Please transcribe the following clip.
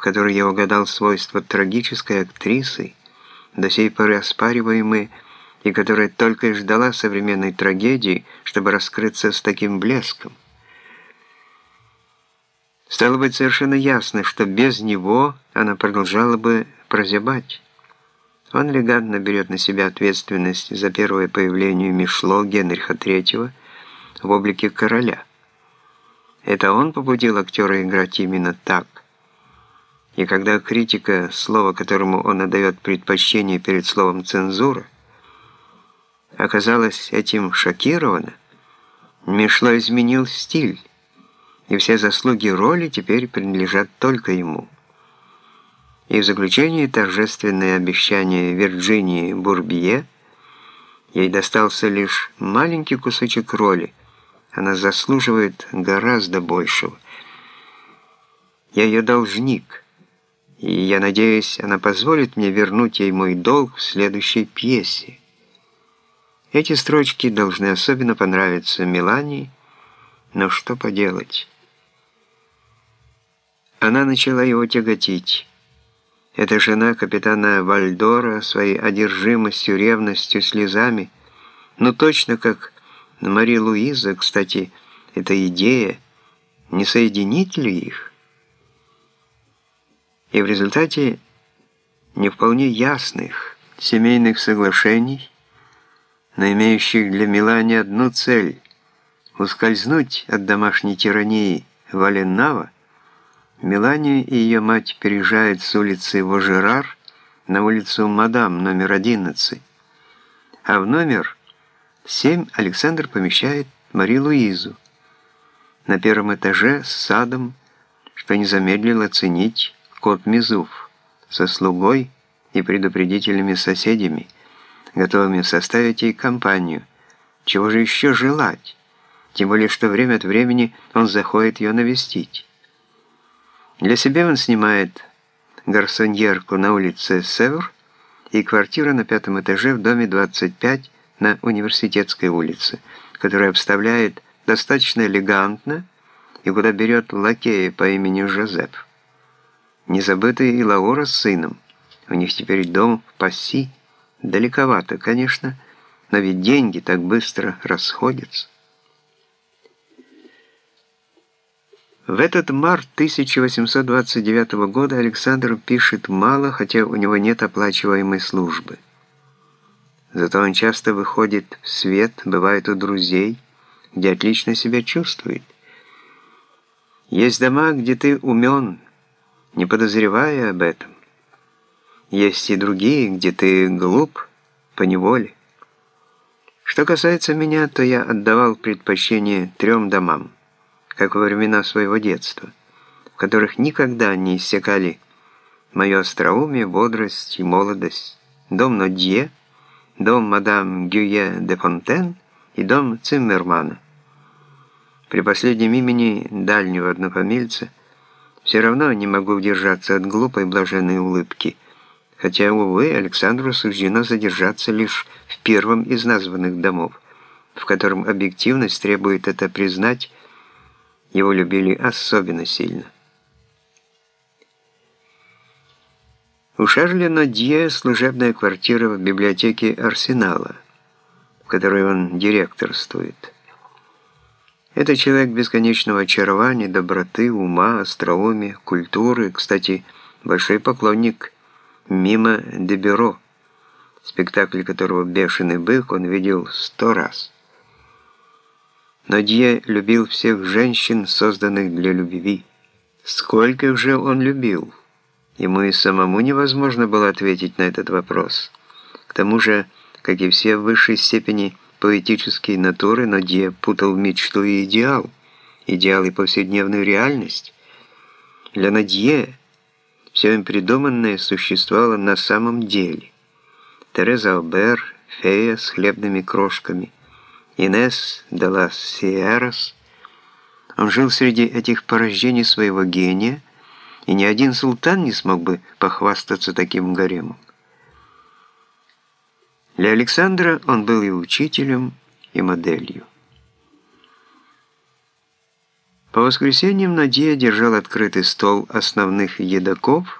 в которой я угадал свойства трагической актрисы, до сей поры оспариваемые, и которая только и ждала современной трагедии, чтобы раскрыться с таким блеском. Стало быть совершенно ясно, что без него она продолжала бы прозябать. Он элегантно берет на себя ответственность за первое появление Мишло Генриха III в облике короля. Это он побудил актера играть именно так. И когда критика, слово которому он отдает предпочтение перед словом «цензура», оказалась этим шокирована, Мишло изменил стиль, и все заслуги роли теперь принадлежат только ему. И в заключение торжественное обещание Вирджинии Бурбье ей достался лишь маленький кусочек роли, она заслуживает гораздо большего. Я ее должник, и я надеюсь, она позволит мне вернуть ей мой долг в следующей пьесе. Эти строчки должны особенно понравиться Мелании, но что поделать? Она начала его тяготить. Эта жена капитана Вальдора своей одержимостью, ревностью, слезами, ну точно как Мари Луиза, кстати, эта идея, не соединить ли их? И в результате не вполне ясных семейных соглашений но имеющих для Милани одну цель – ускользнуть от домашней тирании Валеннава, Меланию и ее мать переезжают с улицы Вожерар на улицу Мадам номер 11, а в номер 7 Александр помещает Мари Луизу на первом этаже с садом, что не замедлил оценить кот Мизуф со слугой и предупредительными соседями – готовыми составить ей компанию. Чего же еще желать? Тем более, что время от времени он заходит ее навестить. Для себя он снимает гарсоньерку на улице Севр и квартиру на пятом этаже в доме 25 на Университетской улице, которая обставляет достаточно элегантно и куда берет лакея по имени Жозеп. Не забытый и Лаура с сыном. У них теперь дом в Пасси, Далековато, конечно, но ведь деньги так быстро расходятся. В этот март 1829 года Александр пишет мало, хотя у него нет оплачиваемой службы. Зато он часто выходит в свет, бывает у друзей, где отлично себя чувствует. Есть дома, где ты умен, не подозревая об этом. Есть и другие, где ты глуп по неволе. Что касается меня, то я отдавал предпочтение трем домам, как во времена своего детства, в которых никогда не иссякали мое остроумие, бодрость и молодость. Дом Нодье, дом мадам Гюе де Фонтен и дом Циммермана. При последнем имени дальнего однофамильца все равно не могу удержаться от глупой блаженной улыбки – хотя, увы, Александру суждено задержаться лишь в первом из названных домов, в котором объективность требует это признать, его любили особенно сильно. У Шарля Нодье служебная квартира в библиотеке Арсенала, в которой он директорствует. Это человек бесконечного очарования, доброты, ума, остроумия, культуры, кстати, большой поклонник мимо Дебюро, спектакль которого «Бешеный бык» он видел сто раз. Но Дье любил всех женщин, созданных для любви. Сколько их же он любил? Ему и самому невозможно было ответить на этот вопрос. К тому же, как и все в высшей степени поэтические натуры, Надье путал мечту и идеал, идеал и повседневную реальность. Для Надье все им придуманное существовало на самом деле. Тереза Албер, фея с хлебными крошками, Инес де ла Сиерас. Он жил среди этих порождений своего гения, и ни один султан не смог бы похвастаться таким гаремом. Для Александра он был и учителем, и моделью. По воскресеньям Надия держал открытый стол основных едоков,